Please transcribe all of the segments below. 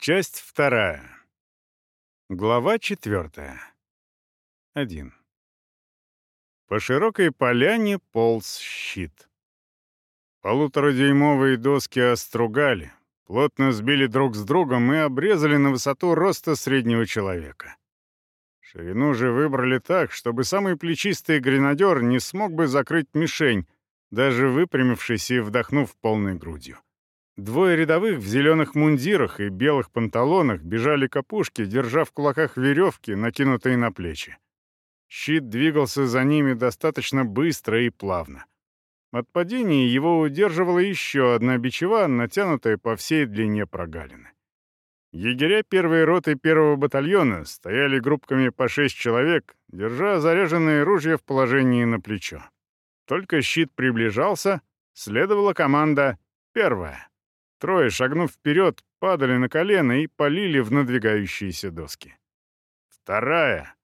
Часть вторая. Глава четвертая. Один. По широкой поляне полз щит. Полуторадюймовые доски остругали, плотно сбили друг с другом и обрезали на высоту роста среднего человека. Ширину же выбрали так, чтобы самый плечистый гренадер не смог бы закрыть мишень, даже выпрямившись и вдохнув полной грудью. Двое рядовых в зеленых мундирах и белых панталонах бежали к опушке, держа в кулаках веревки, накинутые на плечи. Щит двигался за ними достаточно быстро и плавно. От падения его удерживала еще одна бичева, натянутая по всей длине прогалины. Егеря первой роты первого батальона стояли группками по шесть человек, держа заряженные ружья в положении на плечо. Только щит приближался, следовала команда «Первая». Трое, шагнув вперед, падали на колено и полили в надвигающиеся доски. Вторая.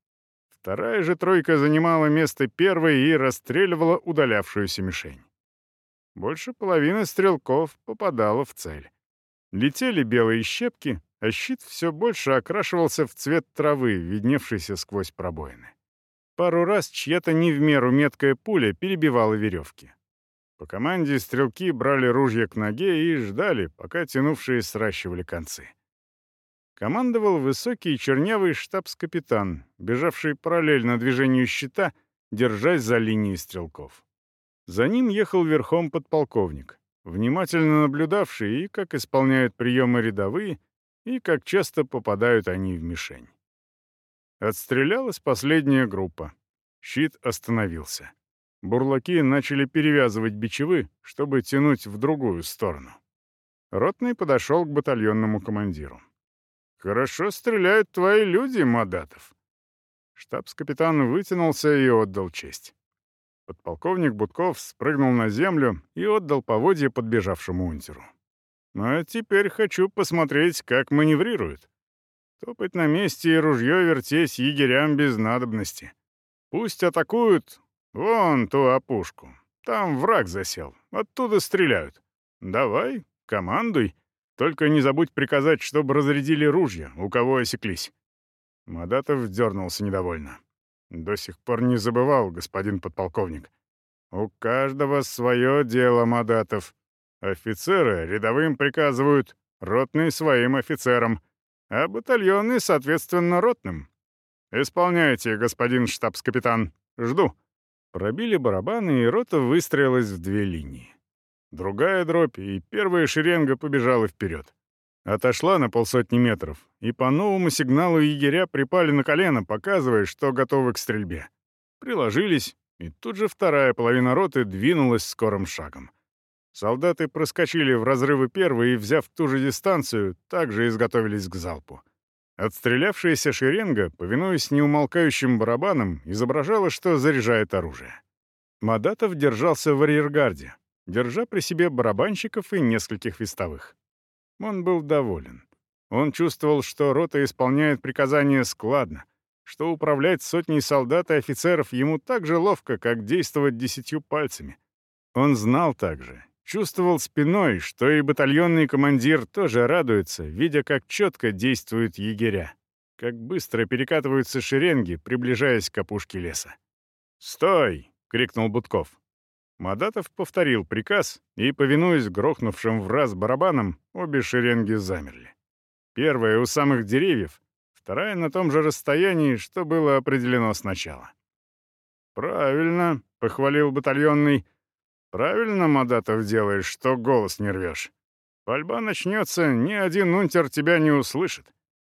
Вторая же тройка занимала место первой и расстреливала удалявшуюся мишень. Больше половины стрелков попадала в цель. Летели белые щепки, а щит все больше окрашивался в цвет травы, видневшейся сквозь пробоины. Пару раз чья-то не в меру меткая пуля перебивала веревки. По команде стрелки брали ружья к ноге и ждали, пока тянувшие сращивали концы. Командовал высокий чернявый штабс-капитан, бежавший параллельно движению щита, держась за линией стрелков. За ним ехал верхом подполковник, внимательно наблюдавший и как исполняют приемы рядовые, и как часто попадают они в мишень. Отстрелялась последняя группа. Щит остановился. Бурлаки начали перевязывать бичевы, чтобы тянуть в другую сторону. Ротный подошел к батальонному командиру. «Хорошо стреляют твои люди, Мадатов». Штабс-капитан вытянулся и отдал честь. Подполковник Будков спрыгнул на землю и отдал поводье подбежавшему унтеру. «Ну а теперь хочу посмотреть, как маневрируют. Топать на месте и ружье вертеть егерям без надобности. Пусть атакуют, «Вон ту опушку. Там враг засел. Оттуда стреляют. Давай, командуй. Только не забудь приказать, чтобы разрядили ружья, у кого осеклись». Мадатов дернулся недовольно. «До сих пор не забывал, господин подполковник. У каждого свое дело, Мадатов. Офицеры рядовым приказывают, ротные своим офицерам, а батальоны, соответственно, ротным. Исполняйте, господин штабс-капитан. Жду». Пробили барабаны, и рота выстроилась в две линии. Другая дробь, и первая шеренга побежала вперед. Отошла на полсотни метров, и по новому сигналу егеря припали на колено, показывая, что готовы к стрельбе. Приложились, и тут же вторая половина роты двинулась скорым шагом. Солдаты проскочили в разрывы первой и, взяв ту же дистанцию, также изготовились к залпу. Отстрелявшаяся шеренга, повинуясь неумолкающим барабанам, изображала, что заряжает оружие. Мадатов держался в арьергарде, держа при себе барабанщиков и нескольких вестовых. Он был доволен. Он чувствовал, что рота исполняет приказания складно, что управлять сотней солдат и офицеров ему так же ловко, как действовать десятью пальцами. Он знал также, Чувствовал спиной, что и батальонный командир тоже радуется, видя, как четко действуют егеря, как быстро перекатываются шеренги, приближаясь к опушке леса. «Стой!» — крикнул Будков. Мадатов повторил приказ, и, повинуясь грохнувшим в раз барабанам, обе шеренги замерли. Первая у самых деревьев, вторая на том же расстоянии, что было определено сначала. «Правильно», — похвалил батальонный, Правильно, Мадатов, делаешь, что голос не рвешь. Пальба начнется, ни один унтер тебя не услышит.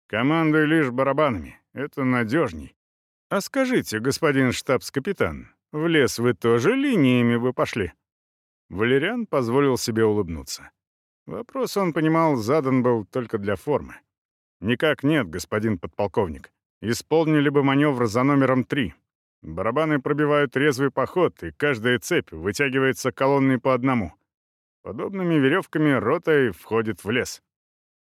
Командуй лишь барабанами, это надежней. А скажите, господин штабс-капитан, в лес вы тоже линиями бы пошли?» Валериан позволил себе улыбнуться. Вопрос, он понимал, задан был только для формы. «Никак нет, господин подполковник. Исполнили бы маневр за номером три, Барабаны пробивают резвый поход, и каждая цепь вытягивается колонной по одному. Подобными веревками ротой входит в лес.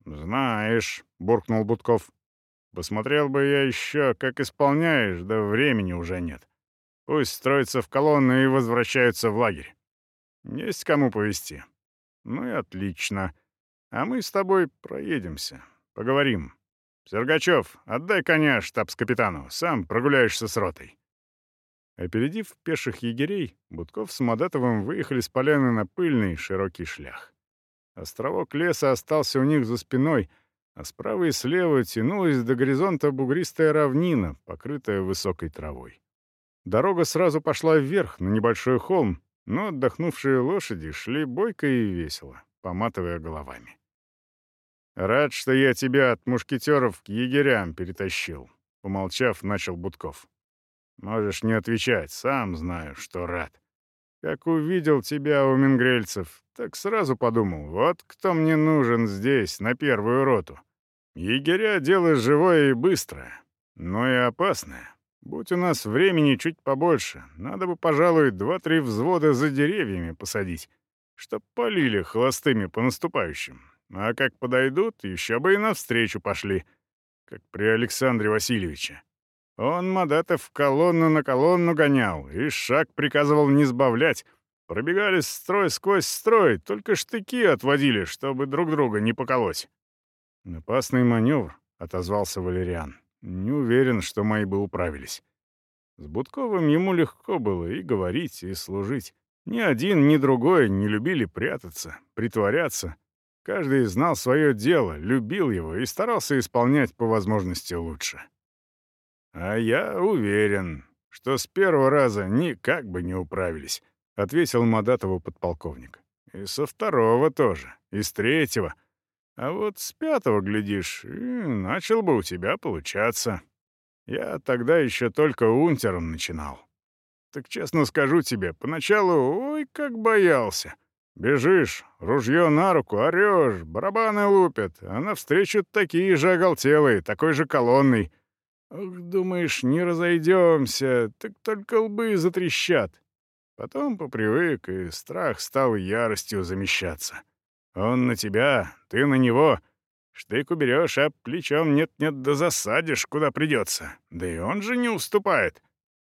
«Знаешь», — буркнул Будков, — «посмотрел бы я еще, как исполняешь, да времени уже нет. Пусть строятся в колонны и возвращаются в лагерь. Есть кому повезти. Ну и отлично. А мы с тобой проедемся. Поговорим. Сергачев, отдай коня штабс-капитану, сам прогуляешься с ротой». Опередив пеших егерей, Будков с Мадатовым выехали с поляны на пыльный широкий шлях. Островок леса остался у них за спиной, а справа и слева тянулась до горизонта бугристая равнина, покрытая высокой травой. Дорога сразу пошла вверх, на небольшой холм, но отдохнувшие лошади шли бойко и весело, поматывая головами. «Рад, что я тебя от мушкетеров к егерям перетащил», — помолчав, начал Будков. «Можешь не отвечать, сам знаю, что рад. Как увидел тебя у мингрельцев, так сразу подумал, вот кто мне нужен здесь, на первую роту. Егеря — дело живое и быстрое, но и опасное. Будь у нас времени чуть побольше, надо бы, пожалуй, два-три взвода за деревьями посадить, чтоб полили холостыми по наступающим. А как подойдут, еще бы и навстречу пошли, как при Александре Васильевиче. Он Мадатов колонну на колонну гонял и шаг приказывал не сбавлять. Пробегали строй сквозь строй, только штыки отводили, чтобы друг друга не поколоть. «Опасный маневр», — отозвался Валериан. «Не уверен, что мои бы управились». С Будковым ему легко было и говорить, и служить. Ни один, ни другой не любили прятаться, притворяться. Каждый знал свое дело, любил его и старался исполнять по возможности лучше. «А я уверен, что с первого раза никак бы не управились», — ответил Мадатову подполковник. «И со второго тоже, и с третьего. А вот с пятого, глядишь, и начал бы у тебя получаться. Я тогда еще только унтером начинал. Так честно скажу тебе, поначалу, ой, как боялся. Бежишь, ружье на руку, орешь, барабаны лупят, а навстречу такие же оголтелые, такой же колонной. Ох, думаешь, не разойдемся, так только лбы затрещат. Потом попривык, и страх стал яростью замещаться. Он на тебя, ты на него. Штык уберешь, а плечом нет-нет да засадишь, куда придется. Да и он же не уступает.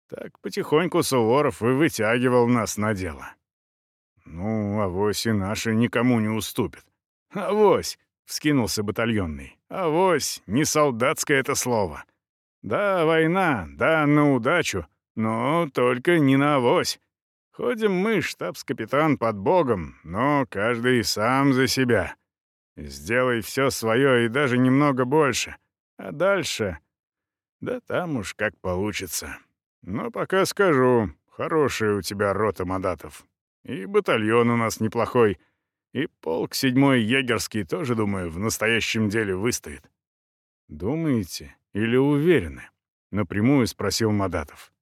Так потихоньку Суворов и вытягивал нас на дело. Ну, авось и наши никому не уступят. Авось, — вскинулся батальонный. Авось, не солдатское это слово. Да, война, да, на удачу, но только не на авось. Ходим мы, штабс-капитан, под Богом, но каждый сам за себя. Сделай все свое и даже немного больше. А дальше... Да там уж как получится. Но пока скажу, хорошая у тебя рота мадатов. И батальон у нас неплохой. И полк седьмой егерский тоже, думаю, в настоящем деле выстоит. Думаете? Или уверены?» — напрямую спросил Мадатов.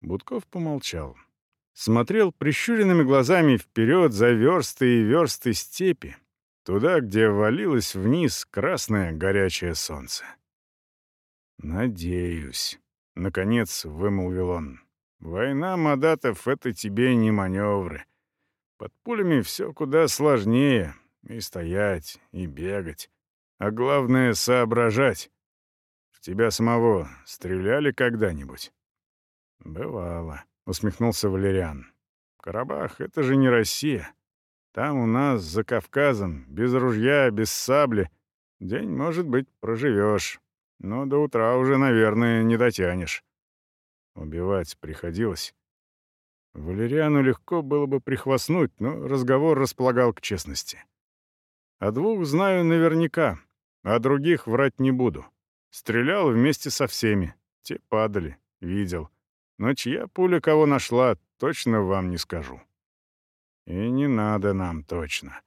Будков помолчал. Смотрел прищуренными глазами вперед за версты и версты степи, туда, где валилось вниз красное горячее солнце. «Надеюсь», — наконец вымолвил он. «Война Мадатов — это тебе не маневры. Под пулями все куда сложнее. И стоять, и бегать. А главное — соображать. В тебя самого стреляли когда-нибудь?» «Бывало», — усмехнулся Валериан. «Карабах — это же не Россия. Там у нас, за Кавказом, без ружья, без сабли. День, может быть, проживешь, но до утра уже, наверное, не дотянешь». Убивать приходилось. Валериану легко было бы прихвастнуть, но разговор располагал к честности. «О двух знаю наверняка, а других врать не буду. Стрелял вместе со всеми. Те падали, видел. Но чья пуля кого нашла, точно вам не скажу. И не надо нам точно.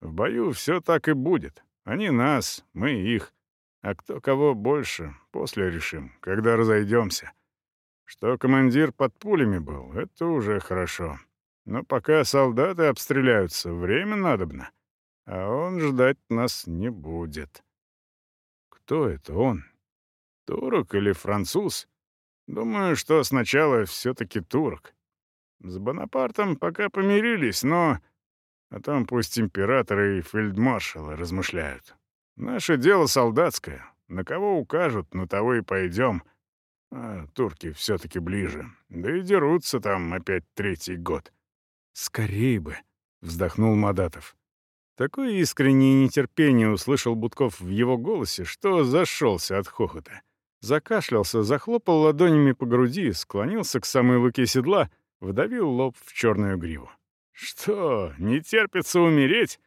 В бою все так и будет. Они нас, мы их. А кто кого больше, после решим, когда разойдемся. Что командир под пулями был, это уже хорошо. Но пока солдаты обстреляются, время надобно. А он ждать нас не будет. Кто это он? Турок или француз? Думаю, что сначала все-таки турок. С Бонапартом пока помирились, но... А там пусть императоры и фельдмаршалы размышляют. Наше дело солдатское. На кого укажут, на того и пойдем. А турки все-таки ближе. Да и дерутся там опять третий год. «Скорей бы», — вздохнул Мадатов. Такое искреннее нетерпение услышал Будков в его голосе, что зашелся от хохота. Закашлялся, захлопал ладонями по груди, склонился к самой луке седла, вдавил лоб в черную гриву. «Что, не терпится умереть?»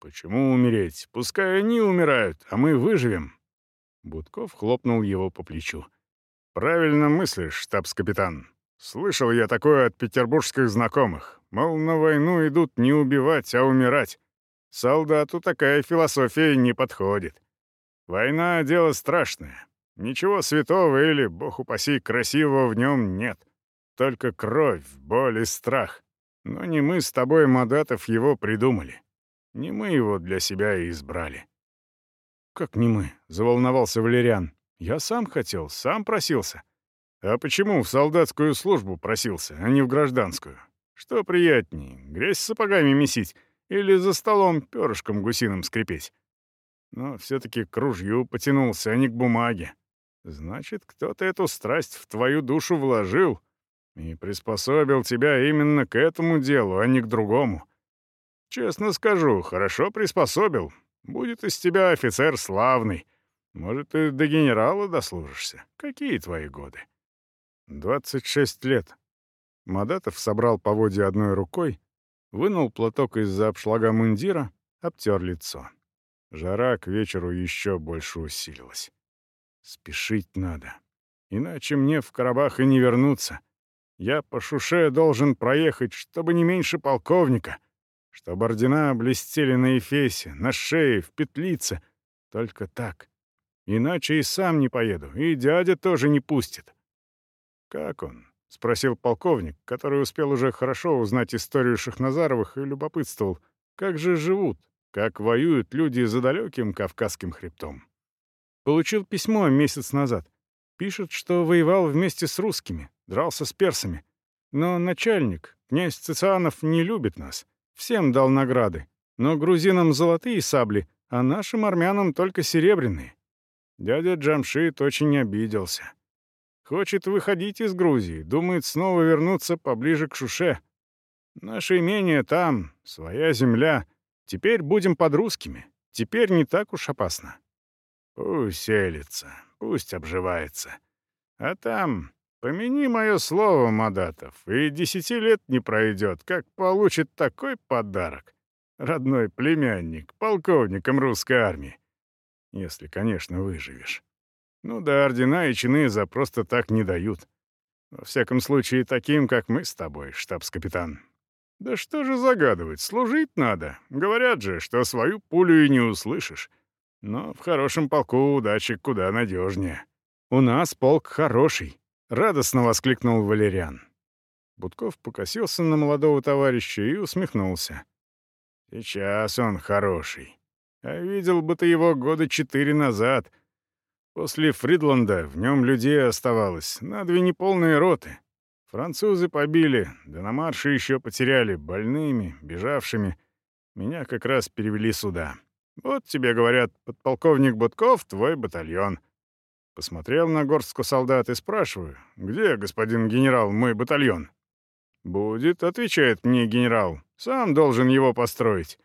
«Почему умереть? Пускай они умирают, а мы выживем». Будков хлопнул его по плечу. «Правильно мыслишь, штабс-капитан. Слышал я такое от петербургских знакомых. Мол, на войну идут не убивать, а умирать. Солдату такая философия не подходит. Война — дело страшное. Ничего святого или, бог упаси, красивого в нем нет. Только кровь, боль и страх. Но не мы с тобой, Мадатов, его придумали. Не мы его для себя и избрали. «Как не мы?» — заволновался Валериан. «Я сам хотел, сам просился». «А почему в солдатскую службу просился, а не в гражданскую? Что приятнее, грязь сапогами месить или за столом перышком гусиным скрипеть?» Но все-таки к ружью потянулся, а не к бумаге. Значит, кто-то эту страсть в твою душу вложил и приспособил тебя именно к этому делу, а не к другому. Честно скажу, хорошо приспособил. Будет из тебя офицер славный. Может, и до генерала дослужишься. Какие твои годы? Двадцать шесть лет. Мадатов собрал поводья одной рукой, вынул платок из-за обшлага мундира, обтер лицо. Жара к вечеру еще больше усилилась. Спешить надо. Иначе мне в Карабах и не вернуться. Я по шуше должен проехать, чтобы не меньше полковника, чтобы ордена блестели на эфесе, на шее, в петлице. Только так. Иначе и сам не поеду, и дядя тоже не пустит. «Как он?» — спросил полковник, который успел уже хорошо узнать историю Шахназаровых и любопытствовал, как же живут, как воюют люди за далеким Кавказским хребтом. Получил письмо месяц назад. Пишет, что воевал вместе с русскими, дрался с персами. Но начальник, князь Цицианов, не любит нас. Всем дал награды. Но грузинам золотые сабли, а нашим армянам только серебряные. Дядя Джамшит очень обиделся. Хочет выходить из Грузии, думает снова вернуться поближе к Шуше. Наше имение там, своя земля. Теперь будем под русскими. Теперь не так уж опасно. Пусть селится, пусть обживается. А там, помяни мое слово, Мадатов, и десяти лет не пройдет, как получит такой подарок. Родной племянник, полковником русской армии. Если, конечно, выживешь. Ну да, ордена и чины за просто так не дают. Во всяком случае, таким, как мы с тобой, штабс-капитан. Да что же загадывать, служить надо. Говорят же, что свою пулю и не услышишь. Но в хорошем полку удачи куда надежнее. «У нас полк хороший», — радостно воскликнул Валериан. Будков покосился на молодого товарища и усмехнулся. «Сейчас он хороший. А видел бы ты его года четыре назад. После Фридланда в нем людей оставалось на две неполные роты. Французы побили, да на марше еще потеряли, больными, бежавшими. Меня как раз перевели сюда. Вот тебе, говорят, подполковник Будков, твой батальон. Посмотрел на горстку солдат и спрашиваю, где, господин генерал, мой батальон? «Будет», — отвечает мне генерал, — «сам должен его построить».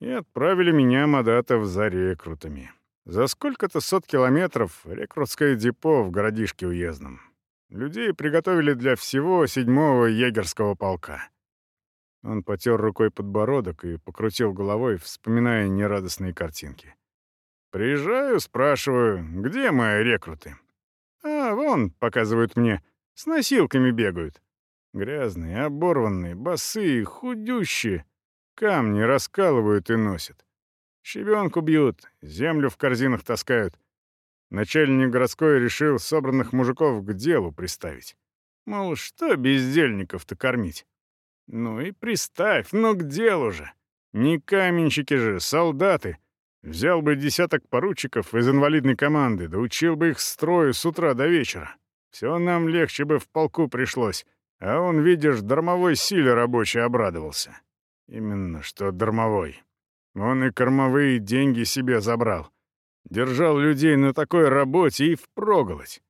И отправили меня, Мадатов, за рекрутами. За сколько-то сот километров рекрутское депо в городишке уездном. Людей приготовили для всего седьмого егерского полка. Он потер рукой подбородок и покрутил головой, вспоминая нерадостные картинки. «Приезжаю, спрашиваю, где мои рекруты?» «А, вон», — показывают мне, — «с носилками бегают. Грязные, оборванные, босые, худющие. Камни раскалывают и носят. Щебенку бьют, землю в корзинах таскают. Начальник городской решил собранных мужиков к делу приставить. Мол, что бездельников-то кормить? Ну и приставь, ну к делу же. Не каменщики же, солдаты. Взял бы десяток поручиков из инвалидной команды, да учил бы их строю с утра до вечера. Все нам легче бы в полку пришлось. А он, видишь, дармовой силе рабочий обрадовался. Именно что дармовой. Он и кормовые деньги себе забрал. Держал людей на такой работе и впроголодь.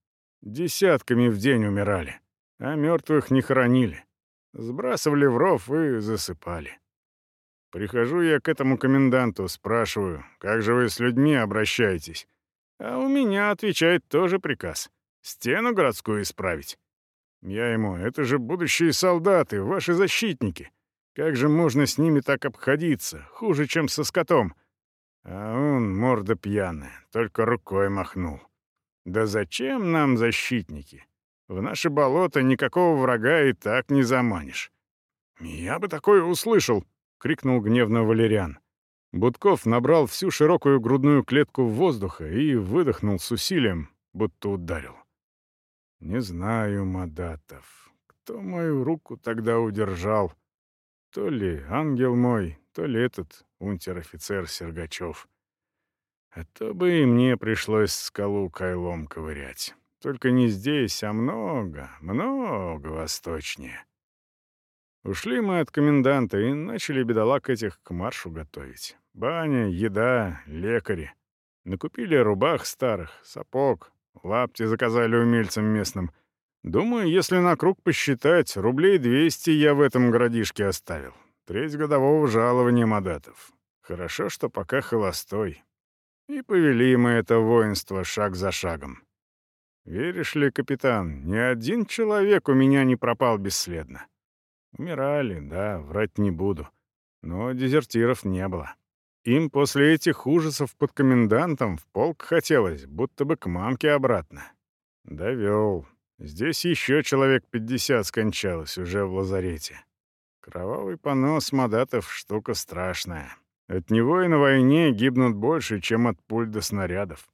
Десятками в день умирали, а мертвых не хоронили. Сбрасывали в ров и засыпали. Прихожу я к этому коменданту, спрашиваю, как же вы с людьми обращаетесь? А у меня, отвечает, тоже приказ. Стену городскую исправить. Я ему, это же будущие солдаты, ваши защитники. Как же можно с ними так обходиться, хуже, чем со скотом? А он, морда пьяная, только рукой махнул. Да зачем нам защитники? В наше болото никакого врага и так не заманишь. «Я бы такое услышал!» — крикнул гневно Валериан. Будков набрал всю широкую грудную клетку воздуха и выдохнул с усилием, будто ударил. «Не знаю, Мадатов, кто мою руку тогда удержал. То ли ангел мой, то ли этот унтер-офицер Сергачев. А то бы и мне пришлось скалу кайлом ковырять. Только не здесь, а много, много восточнее. Ушли мы от коменданта и начали бедолаг этих к маршу готовить. Баня, еда, лекари. Накупили рубах старых, сапог, лапти заказали умельцам местным. Думаю, если на круг посчитать, рублей 200 я в этом городишке оставил. Треть годового жалования мадатов. Хорошо, что пока холостой. И повели мы это воинство шаг за шагом. Веришь ли, капитан, ни один человек у меня не пропал бесследно. Умирали, да, врать не буду. Но дезертиров не было. Им после этих ужасов под комендантом в полк хотелось, будто бы к мамке обратно. Довел. Здесь еще человек пятьдесят скончалось уже в лазарете. Кровавый понос Мадатов — штука страшная. От него и на войне гибнут больше, чем от пуль до снарядов.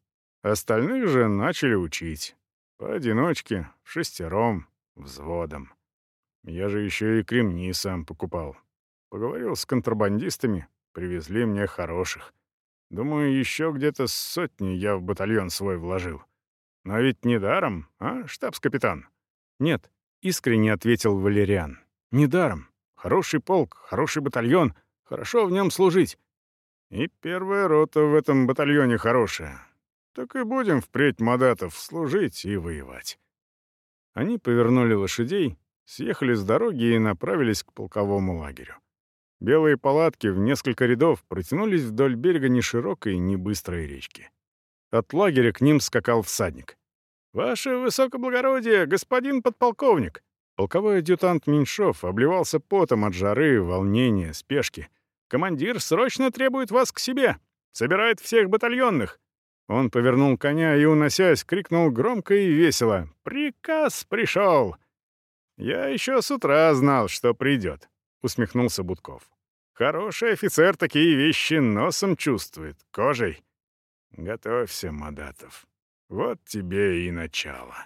Остальных же начали учить. Поодиночке, шестером, взводом. Я же еще и кремни сам покупал. Поговорил с контрабандистами, привезли мне хороших. Думаю, еще где-то сотни я в батальон свой вложил. Но ведь не даром, а, штабс-капитан? Нет, искренне ответил Валериан. Не даром. Хороший полк, хороший батальон, хорошо в нем служить. И первая рота в этом батальоне хорошая. Так и будем впредь мадатов служить и воевать. Они повернули лошадей, съехали с дороги и направились к полковому лагерю. Белые палатки в несколько рядов протянулись вдоль берега неширокой, небыстрой речки. От лагеря к ним скакал всадник. «Ваше высокоблагородие, господин подполковник!» Полковой адъютант Меньшов обливался потом от жары, волнения, спешки. «Командир срочно требует вас к себе! Собирает всех батальонных!» Он повернул коня и, уносясь, крикнул громко и весело. «Приказ пришел!» «Я еще с утра знал, что придет», — усмехнулся Будков. «Хороший офицер такие вещи носом чувствует, кожей. Готовься, Мадатов. Вот тебе и начало».